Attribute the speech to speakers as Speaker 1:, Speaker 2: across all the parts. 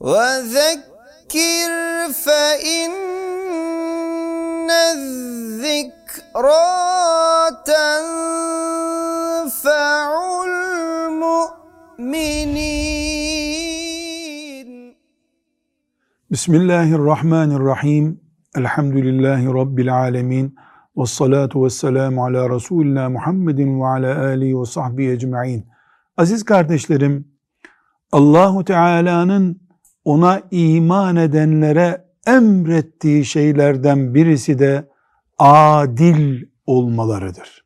Speaker 1: وذكر فإن الذكرى تنفع المؤمنين
Speaker 2: Bismillahirrahmanirrahim. Elhamdülillahi Rabbil alemin. Ve salatu ve selamu ala Resulina Muhammedin ve ala alihi ve sahbihi ecma'in. Aziz kardeşlerim, Allahu Teala'nın ona iman edenlere emrettiği şeylerden birisi de adil olmalarıdır.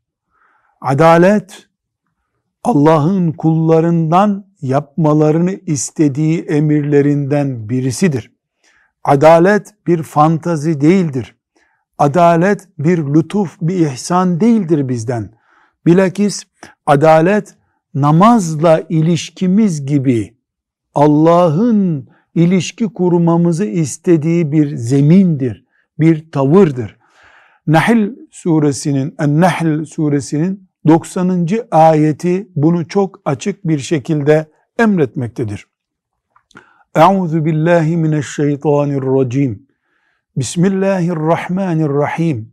Speaker 2: Adalet, Allah'ın kullarından yapmalarını istediği emirlerinden birisidir. Adalet bir fantazi değildir. Adalet bir lütuf, bir ihsan değildir bizden. Bilakis adalet namazla ilişkimiz gibi Allah'ın ilişki kurmamızı istediği bir zemindir, bir tavırdır. Nahl suresinin, En-Nahl suresinin 90. ayeti bunu çok açık bir şekilde emretmektedir. Euzu billahi mineşşeytanirracim. Bismillahirrahmanirrahim.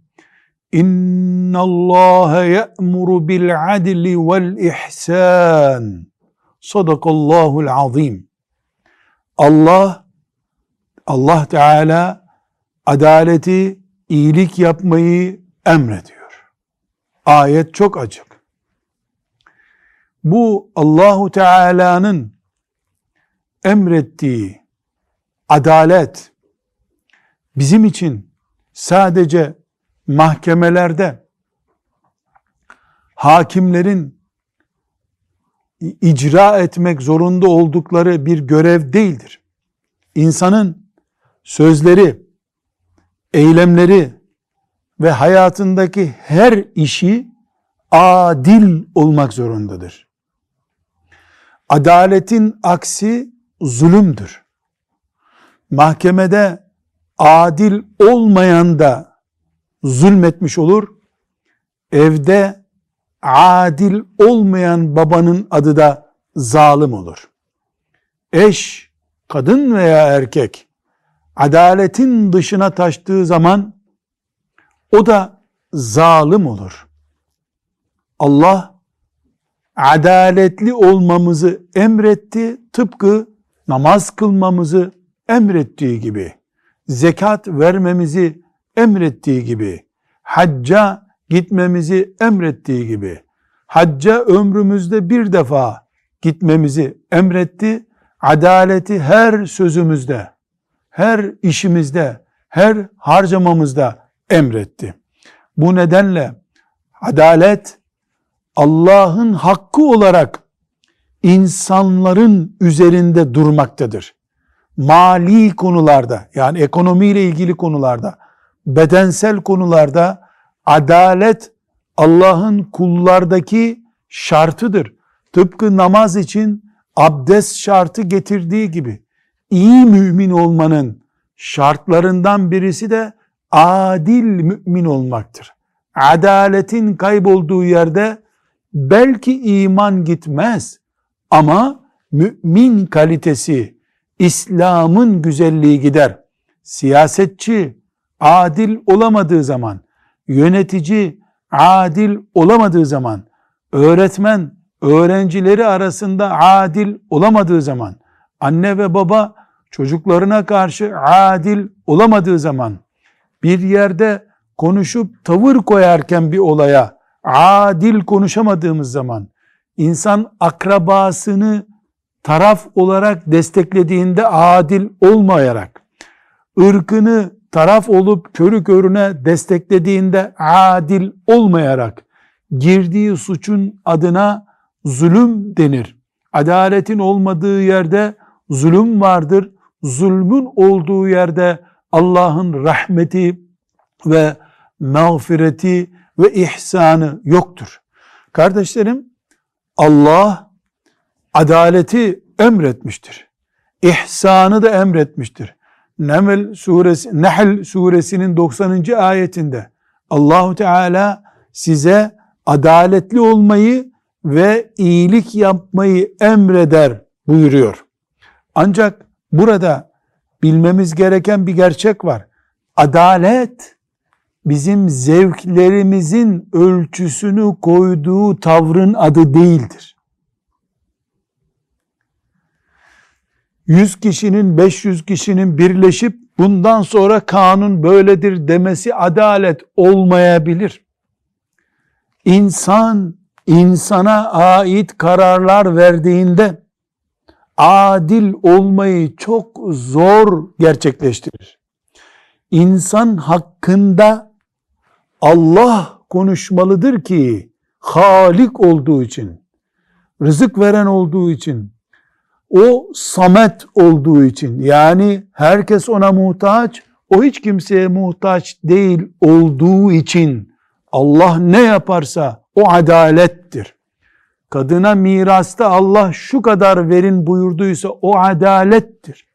Speaker 2: İnna Allah ya'muru bil adli vel ihsan. Sadakallahul azim. Allah Allah Teala adaleti, iyilik yapmayı emrediyor. Ayet çok açık. Bu Allahu Teala'nın emrettiği adalet bizim için sadece mahkemelerde hakimlerin icra etmek zorunda oldukları bir görev değildir. İnsanın sözleri, eylemleri ve hayatındaki her işi adil olmak zorundadır. Adaletin aksi zulümdür. Mahkemede adil olmayan da zulmetmiş olur. Evde adil olmayan babanın adı da zalim olur. Eş, kadın veya erkek adaletin dışına taştığı zaman o da zalim olur. Allah adaletli olmamızı emretti tıpkı namaz kılmamızı emrettiği gibi, zekat vermemizi emrettiği gibi, hacca gitmemizi emrettiği gibi, hacca ömrümüzde bir defa gitmemizi emretti, adaleti her sözümüzde, her işimizde, her harcamamızda emretti. Bu nedenle adalet Allah'ın hakkı olarak insanların üzerinde durmaktadır. Mali konularda yani ekonomiyle ilgili konularda, bedensel konularda adalet Allah'ın kullardaki şartıdır. Tıpkı namaz için abdest şartı getirdiği gibi iyi mümin olmanın şartlarından birisi de adil mümin olmaktır. Adaletin kaybolduğu yerde belki iman gitmez ama mümin kalitesi, İslam'ın güzelliği gider. Siyasetçi adil olamadığı zaman, yönetici adil olamadığı zaman, öğretmen öğrencileri arasında adil olamadığı zaman, anne ve baba çocuklarına karşı adil olamadığı zaman, bir yerde konuşup tavır koyarken bir olaya adil konuşamadığımız zaman, insan akrabasını taraf olarak desteklediğinde adil olmayarak, ırkını taraf olup körü körüne desteklediğinde adil olmayarak, girdiği suçun adına zulüm denir. Adaletin olmadığı yerde zulüm vardır. Zulmün olduğu yerde Allah'ın rahmeti ve mağfireti ve ihsanı yoktur. Kardeşlerim Allah adaleti emretmiştir. İhsanı da emretmiştir. Neml suresi Nahl suresinin 90. ayetinde Allahu Teala size adaletli olmayı ve iyilik yapmayı emreder buyuruyor. Ancak burada bilmemiz gereken bir gerçek var. Adalet bizim zevklerimizin ölçüsünü koyduğu tavrın adı değildir. 100 kişinin 500 kişinin birleşip bundan sonra kanun böyledir demesi adalet olmayabilir. İnsan insana ait kararlar verdiğinde adil olmayı çok zor gerçekleştirir. İnsan hakkında Allah konuşmalıdır ki Halik olduğu için, rızık veren olduğu için, o samet olduğu için yani herkes ona muhtaç, o hiç kimseye muhtaç değil olduğu için Allah ne yaparsa o adalettir. Kadına mirasta Allah şu kadar verin buyurduysa o adalettir.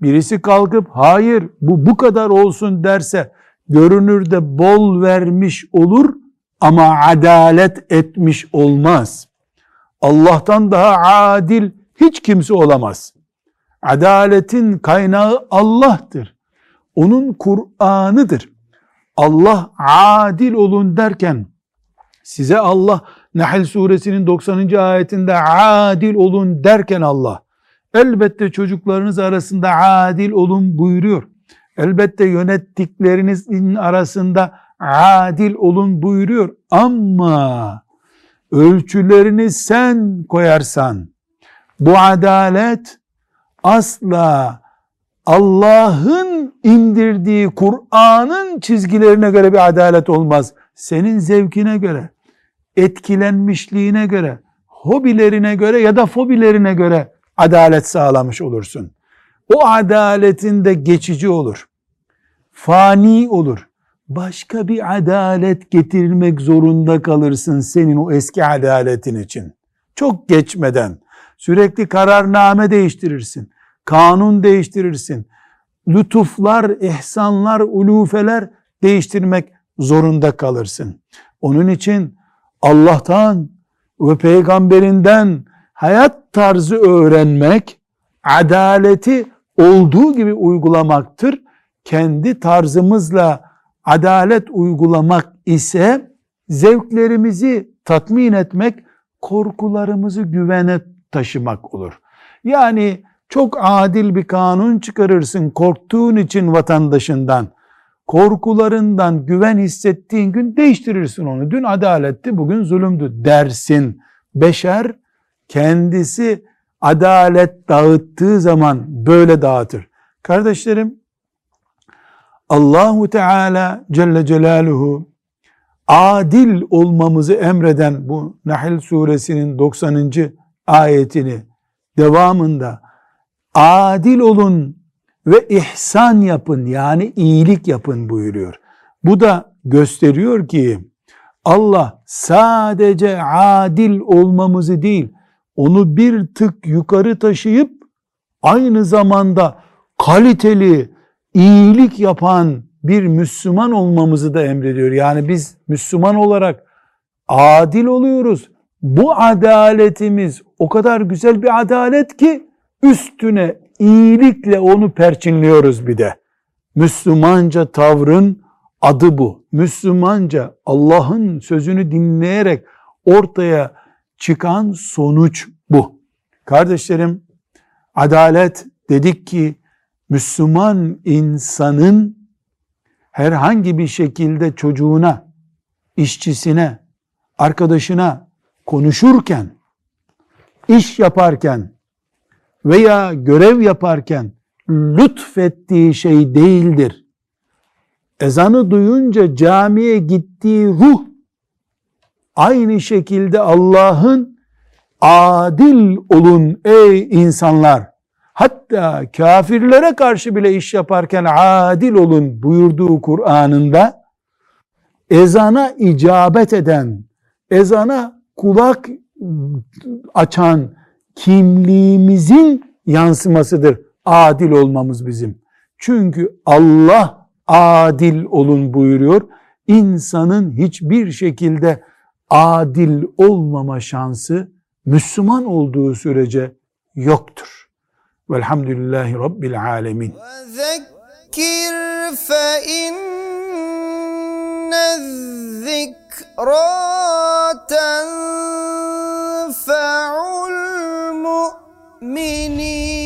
Speaker 2: Birisi kalkıp hayır bu bu kadar olsun derse görünürde bol vermiş olur ama adalet etmiş olmaz. Allah'tan daha adil hiç kimse olamaz. Adaletin kaynağı Allah'tır. Onun Kur'an'ıdır. Allah adil olun derken size Allah Nahl suresinin 90. ayetinde adil olun derken Allah elbette çocuklarınız arasında adil olun buyuruyor. Elbette yönettiklerinizin arasında adil olun buyuruyor. Ama ölçülerini sen koyarsan bu adalet asla Allah'ın indirdiği Kur'an'ın çizgilerine göre bir adalet olmaz. Senin zevkine göre, etkilenmişliğine göre, hobilerine göre ya da fobilerine göre adalet sağlamış olursun. O adaletin de geçici olur. Fani olur. Başka bir adalet getirmek zorunda kalırsın senin o eski adaletin için. Çok geçmeden sürekli kararname değiştirirsin. Kanun değiştirirsin. Lütuflar, ihsanlar, ulufeler değiştirmek zorunda kalırsın. Onun için Allah'tan ve peygamberinden hayat tarzı öğrenmek, adaleti olduğu gibi uygulamaktır. Kendi tarzımızla adalet uygulamak ise zevklerimizi tatmin etmek, korkularımızı güvene taşımak olur. Yani çok adil bir kanun çıkarırsın korktuğun için vatandaşından. Korkularından güven hissettiğin gün değiştirirsin onu. Dün adaletti, bugün zulümdü dersin. Beşer kendisi adalet dağıttığı zaman böyle dağıtır. Kardeşlerim Allahu Teala Celle Celaluhu adil olmamızı emreden bu Nahl suresinin 90. ayetini devamında adil olun ve ihsan yapın yani iyilik yapın buyuruyor. Bu da gösteriyor ki Allah sadece adil olmamızı değil onu bir tık yukarı taşıyıp aynı zamanda kaliteli iyilik yapan bir Müslüman olmamızı da emrediyor. Yani biz Müslüman olarak adil oluyoruz. Bu adaletimiz o kadar güzel bir adalet ki üstüne iyilikle onu perçinliyoruz bir de. Müslümanca tavrın adı bu. Müslümanca Allah'ın sözünü dinleyerek ortaya çıkan sonuç bu. Kardeşlerim adalet dedik ki Müslüman insanın herhangi bir şekilde çocuğuna, işçisine, arkadaşına konuşurken, iş yaparken veya görev yaparken lütfettiği şey değildir. Ezanı duyunca camiye gittiği ruh aynı şekilde Allah'ın adil olun ey insanlar hatta kafirlere karşı bile iş yaparken adil olun buyurduğu Kur'an'ında ezana icabet eden, ezana kulak açan kimliğimizin yansımasıdır adil olmamız bizim. Çünkü Allah adil olun buyuruyor. İnsanın hiçbir şekilde adil olmama şansı Müslüman olduğu sürece yoktur. Velhamdülillahi Rabbil alemin.
Speaker 1: Zekir fe inne zikr الذكرى تنفع المؤمنين